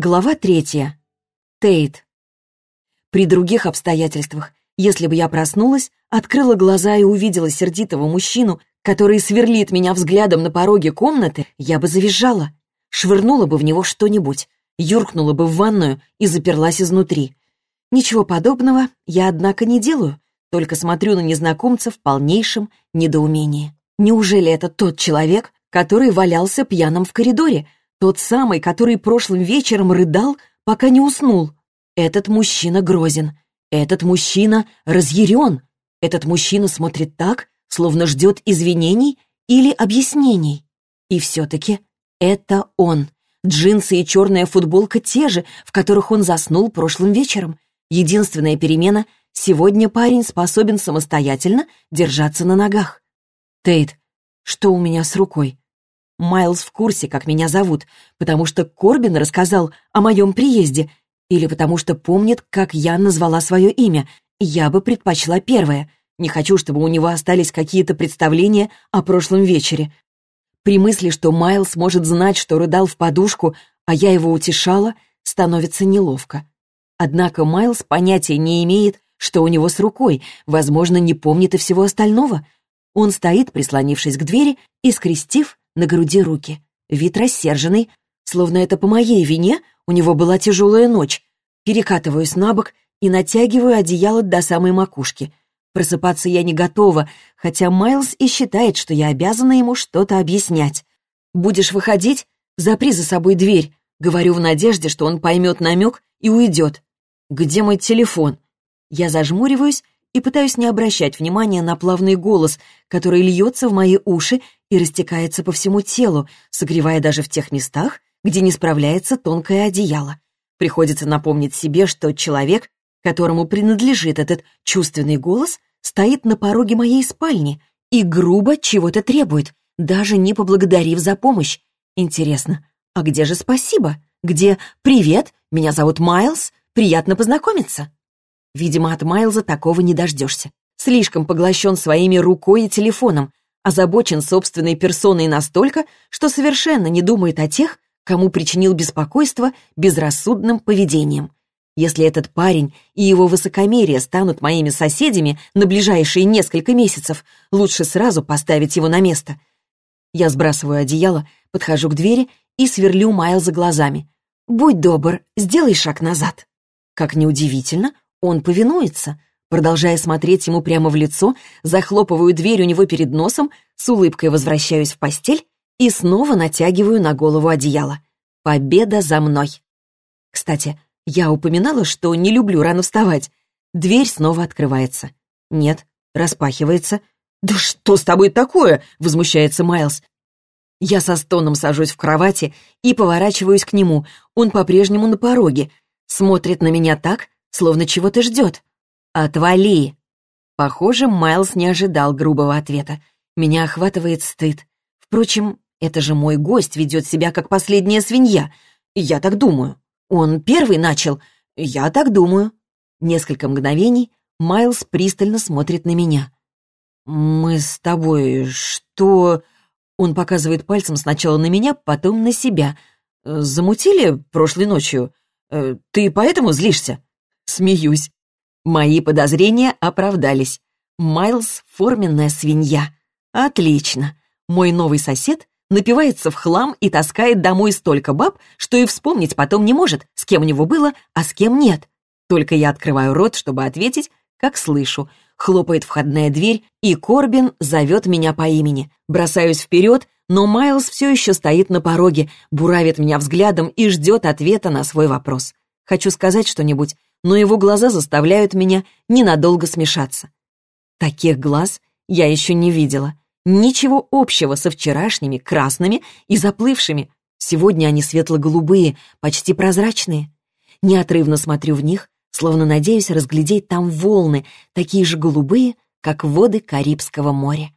Глава третья. Тейт. При других обстоятельствах, если бы я проснулась, открыла глаза и увидела сердитого мужчину, который сверлит меня взглядом на пороге комнаты, я бы завизжала, швырнула бы в него что-нибудь, юркнула бы в ванную и заперлась изнутри. Ничего подобного я, однако, не делаю, только смотрю на незнакомца в полнейшем недоумении. Неужели это тот человек, который валялся пьяным в коридоре, тот самый, который прошлым вечером рыдал, пока не уснул. Этот мужчина грозен. Этот мужчина разъярен. Этот мужчина смотрит так, словно ждет извинений или объяснений. И все-таки это он. Джинсы и черная футболка те же, в которых он заснул прошлым вечером. Единственная перемена — сегодня парень способен самостоятельно держаться на ногах. Тейт, что у меня с рукой? Майлз в курсе, как меня зовут, потому что Корбин рассказал о моем приезде, или потому что помнит, как я назвала свое имя. Я бы предпочла первое. Не хочу, чтобы у него остались какие-то представления о прошлом вечере. При мысли, что Майлз может знать, что рыдал в подушку, а я его утешала, становится неловко. Однако Майлз понятия не имеет, что у него с рукой, возможно, не помнит и всего остального. Он стоит, прислонившись к двери и скрестив на груди руки. Вид рассерженный, словно это по моей вине у него была тяжелая ночь. Перекатываюсь на бок и натягиваю одеяло до самой макушки. Просыпаться я не готова, хотя Майлз и считает, что я обязана ему что-то объяснять. «Будешь выходить? Запри за собой дверь», — говорю в надежде, что он поймет намек и уйдет. «Где мой телефон?» Я зажмуриваюсь и пытаюсь не обращать внимания на плавный голос, который льется в мои уши и растекается по всему телу, согревая даже в тех местах, где не справляется тонкое одеяло. Приходится напомнить себе, что человек, которому принадлежит этот чувственный голос, стоит на пороге моей спальни и грубо чего-то требует, даже не поблагодарив за помощь. Интересно, а где же спасибо? Где «Привет, меня зовут Майлз, приятно познакомиться»? Видимо, от Майлза такого не дождешься. Слишком поглощен своими рукой и телефоном, озабочен собственной персоной настолько, что совершенно не думает о тех, кому причинил беспокойство безрассудным поведением. Если этот парень и его высокомерие станут моими соседями на ближайшие несколько месяцев, лучше сразу поставить его на место. Я сбрасываю одеяло, подхожу к двери и сверлю Майлза глазами. «Будь добр, сделай шаг назад». Как неудивительно, он повинуется. Продолжая смотреть ему прямо в лицо, захлопываю дверь у него перед носом, с улыбкой возвращаюсь в постель и снова натягиваю на голову одеяло. Победа за мной. Кстати, я упоминала, что не люблю рано вставать. Дверь снова открывается. Нет, распахивается. «Да что с тобой такое?» — возмущается Майлз. Я со стоном сажусь в кровати и поворачиваюсь к нему. Он по-прежнему на пороге. Смотрит на меня так, словно чего-то ждет. «Отвали!» Похоже, Майлз не ожидал грубого ответа. Меня охватывает стыд. Впрочем, это же мой гость ведет себя как последняя свинья. Я так думаю. Он первый начал. Я так думаю. Несколько мгновений Майлз пристально смотрит на меня. «Мы с тобой что...» Он показывает пальцем сначала на меня, потом на себя. «Замутили прошлой ночью? Э, ты поэтому злишься?» Смеюсь. Мои подозрения оправдались. Майлз — форменная свинья. Отлично. Мой новый сосед напивается в хлам и таскает домой столько баб, что и вспомнить потом не может, с кем у него было, а с кем нет. Только я открываю рот, чтобы ответить, как слышу. Хлопает входная дверь, и Корбин зовет меня по имени. Бросаюсь вперед, но Майлз все еще стоит на пороге, буравит меня взглядом и ждет ответа на свой вопрос. Хочу сказать что-нибудь, но его глаза заставляют меня ненадолго смешаться. Таких глаз я еще не видела. Ничего общего со вчерашними, красными и заплывшими. Сегодня они светло-голубые, почти прозрачные. Неотрывно смотрю в них, словно надеюсь разглядеть там волны, такие же голубые, как воды Карибского моря.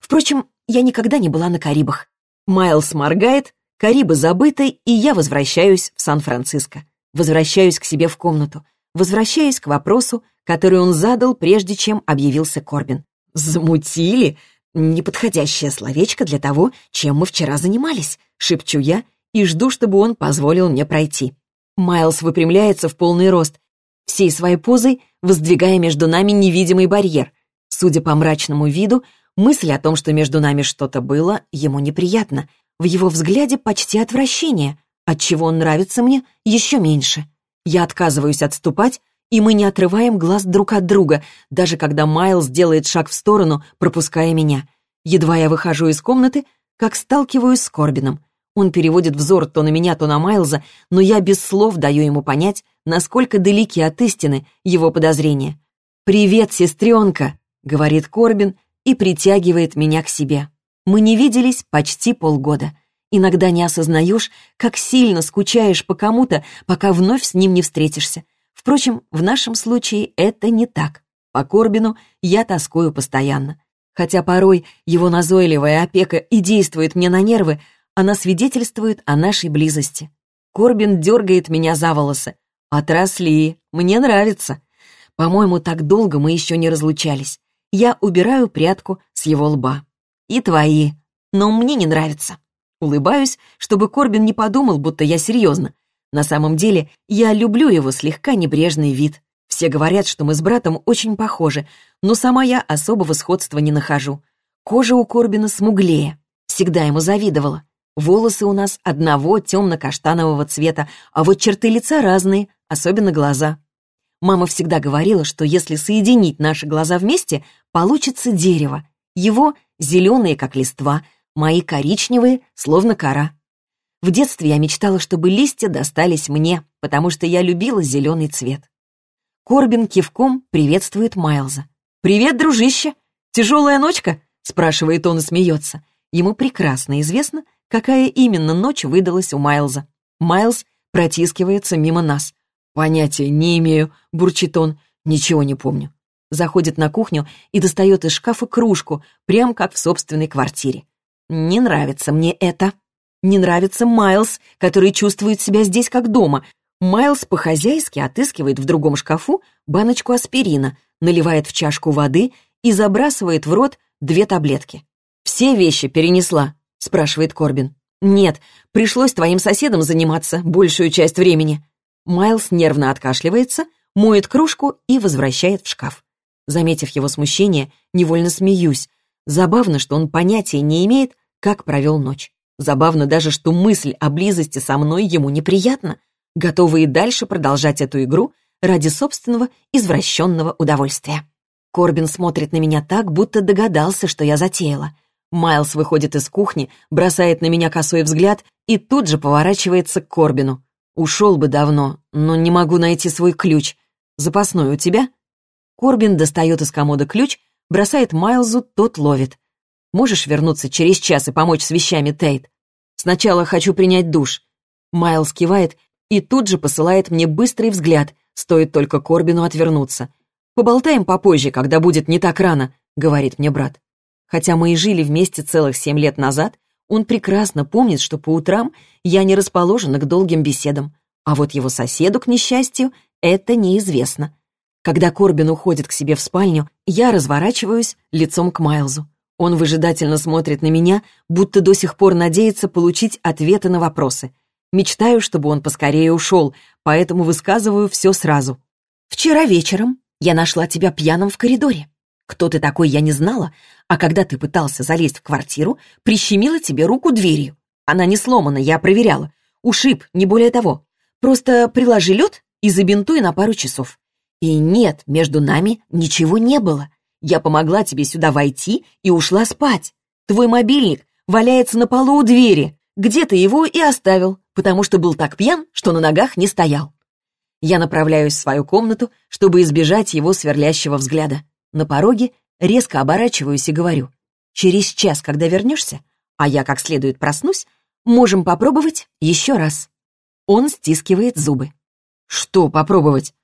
Впрочем, я никогда не была на Карибах. Майлз моргает, Карибы забыты, и я возвращаюсь в Сан-Франциско. Возвращаюсь к себе в комнату. Возвращаюсь к вопросу, который он задал, прежде чем объявился Корбин. «Замутили?» Неподходящее словечко для того, чем мы вчера занимались, шепчу я и жду, чтобы он позволил мне пройти. Майлз выпрямляется в полный рост, всей своей позой воздвигая между нами невидимый барьер. Судя по мрачному виду, мысль о том, что между нами что-то было, ему неприятна. В его взгляде почти отвращение, отчего он нравится мне еще меньше. Я отказываюсь отступать, и мы не отрываем глаз друг от друга, даже когда Майлз делает шаг в сторону, пропуская меня. Едва я выхожу из комнаты, как сталкиваюсь с Корбином. Он переводит взор то на меня, то на Майлза, но я без слов даю ему понять, насколько далеки от истины его подозрения. «Привет, сестренка!» — говорит Корбин и притягивает меня к себе. Мы не виделись почти полгода. Иногда не осознаешь, как сильно скучаешь по кому-то, пока вновь с ним не встретишься. Впрочем, в нашем случае это не так. По Корбину я тоскую постоянно. Хотя порой его назойливая опека и действует мне на нервы, она свидетельствует о нашей близости. Корбин дергает меня за волосы. «Отросли, мне нравится». По-моему, так долго мы еще не разлучались. Я убираю прядку с его лба. «И твои. Но мне не нравится». Улыбаюсь, чтобы Корбин не подумал, будто я серьезно. На самом деле, я люблю его слегка небрежный вид. Все говорят, что мы с братом очень похожи, но сама я особого сходства не нахожу. Кожа у Корбина смуглее. Всегда ему завидовала. Волосы у нас одного темно-каштанового цвета, а вот черты лица разные, особенно глаза. Мама всегда говорила, что если соединить наши глаза вместе, получится дерево. Его зеленые, как листва, мои коричневые, словно кора. В детстве я мечтала, чтобы листья достались мне, потому что я любила зеленый цвет. Корбин кивком приветствует Майлза. «Привет, дружище! Тяжелая ночка?» — спрашивает он и смеется. Ему прекрасно известно, какая именно ночь выдалась у Майлза. Майлз протискивается мимо нас. «Понятия не имею», — бурчит он, — «ничего не помню». Заходит на кухню и достает из шкафа кружку, прям как в собственной квартире. «Не нравится мне это», не нравится Майлз, который чувствует себя здесь как дома. Майлз по-хозяйски отыскивает в другом шкафу баночку аспирина, наливает в чашку воды и забрасывает в рот две таблетки. «Все вещи перенесла?» — спрашивает Корбин. «Нет, пришлось твоим соседом заниматься большую часть времени». Майлз нервно откашливается, моет кружку и возвращает в шкаф. Заметив его смущение, невольно смеюсь. Забавно, что он понятия не имеет, как провел ночь. Забавно даже, что мысль о близости со мной ему неприятна, готовы и дальше продолжать эту игру ради собственного извращенного удовольствия. Корбин смотрит на меня так, будто догадался, что я затеяла. Майлз выходит из кухни, бросает на меня косой взгляд и тут же поворачивается к Корбину. Ушел бы давно, но не могу найти свой ключ. Запасной у тебя? Корбин достает из комода ключ, бросает Майлзу, тот ловит. Можешь вернуться через час и помочь с вещами, Тейт? Сначала хочу принять душ». Майлз кивает и тут же посылает мне быстрый взгляд, стоит только Корбину отвернуться. «Поболтаем попозже, когда будет не так рано», — говорит мне брат. Хотя мы и жили вместе целых семь лет назад, он прекрасно помнит, что по утрам я не расположена к долгим беседам, а вот его соседу, к несчастью, это неизвестно. Когда Корбин уходит к себе в спальню, я разворачиваюсь лицом к Майлзу. Он выжидательно смотрит на меня, будто до сих пор надеется получить ответы на вопросы. Мечтаю, чтобы он поскорее ушел, поэтому высказываю все сразу. «Вчера вечером я нашла тебя пьяным в коридоре. Кто ты такой, я не знала, а когда ты пытался залезть в квартиру, прищемила тебе руку дверью. Она не сломана, я проверяла. Ушиб, не более того. Просто приложи лед и забинтуй на пару часов. И нет, между нами ничего не было. Я помогла тебе сюда войти и ушла спать. Твой мобильник валяется на полу у двери. Где ты его и оставил, потому что был так пьян, что на ногах не стоял. Я направляюсь в свою комнату, чтобы избежать его сверлящего взгляда. На пороге резко оборачиваюсь и говорю. Через час, когда вернешься, а я как следует проснусь, можем попробовать еще раз. Он стискивает зубы. Что попробовать?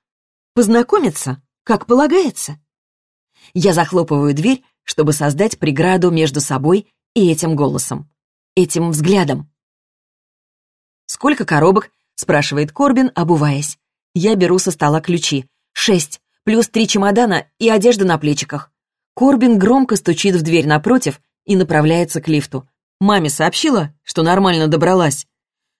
Познакомиться, как полагается. Я захлопываю дверь, чтобы создать преграду между собой и этим голосом, этим взглядом. «Сколько коробок?» — спрашивает Корбин, обуваясь. Я беру со стола ключи. Шесть, плюс три чемодана и одежда на плечиках. Корбин громко стучит в дверь напротив и направляется к лифту. Маме сообщила, что нормально добралась.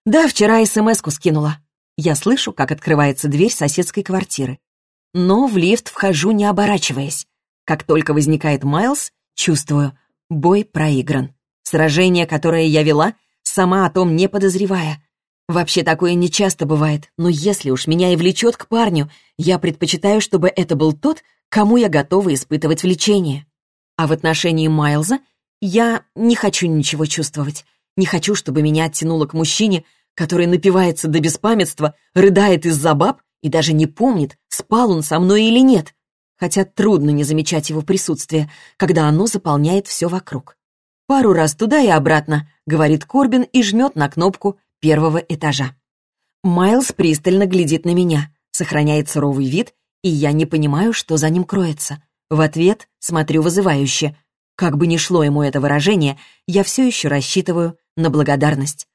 Да, вчера СМС-ку скинула. Я слышу, как открывается дверь соседской квартиры. Но в лифт вхожу, не оборачиваясь. Как только возникает Майлз, чувствую, бой проигран. Сражение, которое я вела, сама о том не подозревая. Вообще такое нечасто бывает, но если уж меня и влечет к парню, я предпочитаю, чтобы это был тот, кому я готова испытывать влечение. А в отношении Майлза я не хочу ничего чувствовать. Не хочу, чтобы меня оттянуло к мужчине, который напивается до беспамятства, рыдает из-за баб и даже не помнит, спал он со мной или нет. Хотя трудно не замечать его присутствие, когда оно заполняет все вокруг. «Пару раз туда и обратно», — говорит Корбин и жмет на кнопку первого этажа. Майлз пристально глядит на меня, сохраняет суровый вид, и я не понимаю, что за ним кроется. В ответ смотрю вызывающе. Как бы ни шло ему это выражение, я все еще рассчитываю на благодарность.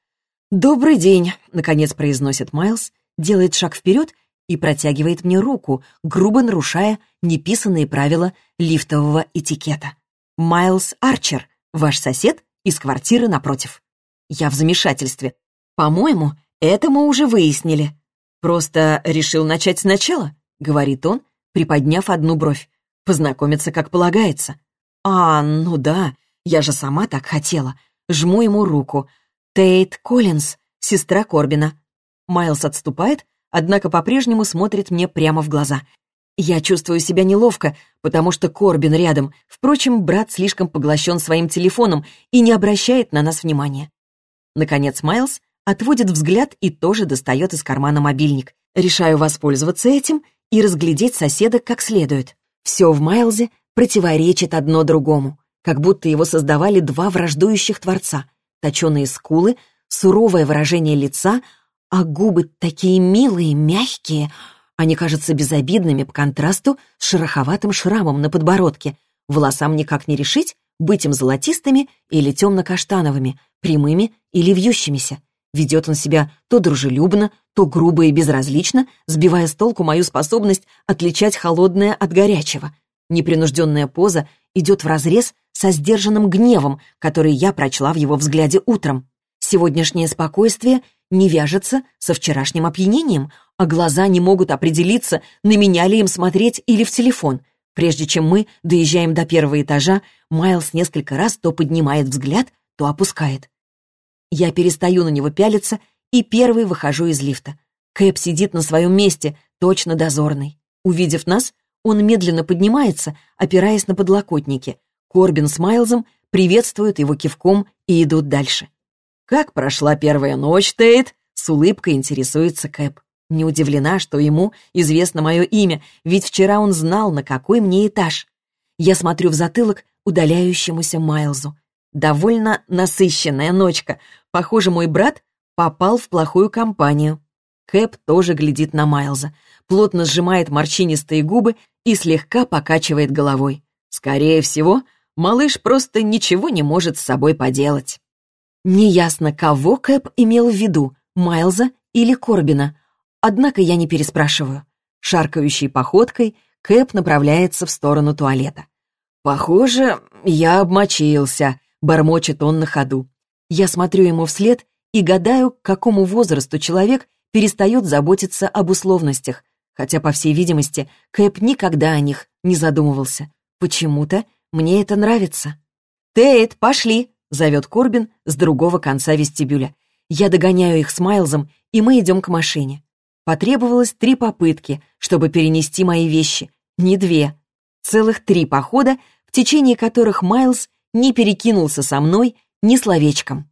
«Добрый день», — наконец произносит Майлз, делает шаг вперед и протягивает мне руку, грубо нарушая неписанные правила лифтового этикета. «Майлз Арчер», Ваш сосед из квартиры напротив. Я в замешательстве. По-моему, это мы уже выяснили. Просто решил начать сначала, говорит он, приподняв одну бровь. Познакомиться как полагается. А, ну да, я же сама так хотела. Жму ему руку. Тейт Коллинз, сестра Корбина. Майлз отступает, однако по-прежнему смотрит мне прямо в глаза. Я чувствую себя неловко, потому что Корбин рядом. Впрочем, брат слишком поглощен своим телефоном и не обращает на нас внимания. Наконец Майлз отводит взгляд и тоже достает из кармана мобильник. Решаю воспользоваться этим и разглядеть соседа как следует. Все в Майлзе противоречит одно другому, как будто его создавали два враждующих творца. Точеные скулы, суровое выражение лица, а губы такие милые, мягкие — они кажутся безобидными по контрасту с шероховатым шрамом на подбородке. Волосам никак не решить, быть им золотистыми или темно-каштановыми, прямыми или вьющимися. Ведет он себя то дружелюбно, то грубо и безразлично, сбивая с толку мою способность отличать холодное от горячего. Непринужденная поза идет вразрез со сдержанным гневом, который я прочла в его взгляде утром. Сегодняшнее спокойствие не вяжется со вчерашним опьянением, а глаза не могут определиться, на меня ли им смотреть или в телефон. Прежде чем мы доезжаем до первого этажа, Майлз несколько раз то поднимает взгляд, то опускает. Я перестаю на него пялиться и первый выхожу из лифта. Кэп сидит на своем месте, точно дозорный. Увидев нас, он медленно поднимается, опираясь на подлокотники. Корбин с Майлзом приветствуют его кивком и идут дальше. «Как прошла первая ночь, Тейт?» — с улыбкой интересуется Кэп. Не удивлена, что ему известно мое имя, ведь вчера он знал, на какой мне этаж. Я смотрю в затылок удаляющемуся Майлзу. Довольно насыщенная ночка. Похоже, мой брат попал в плохую компанию. Кэп тоже глядит на Майлза, плотно сжимает морщинистые губы и слегка покачивает головой. Скорее всего, малыш просто ничего не может с собой поделать. Неясно, кого Кэп имел в виду, Майлза или Корбина, Однако я не переспрашиваю. Шаркающей походкой Кэп направляется в сторону туалета. «Похоже, я обмочился», — бормочет он на ходу. Я смотрю ему вслед и гадаю, к какому возрасту человек перестает заботиться об условностях, хотя, по всей видимости, Кэп никогда о них не задумывался. Почему-то мне это нравится. «Тейт, пошли!» — зовет Корбин с другого конца вестибюля. Я догоняю их с Майлзом, и мы идем к машине. Потребовалось три попытки, чтобы перенести мои вещи. Не две. Целых три похода, в течение которых Майлз не перекинулся со мной ни словечком.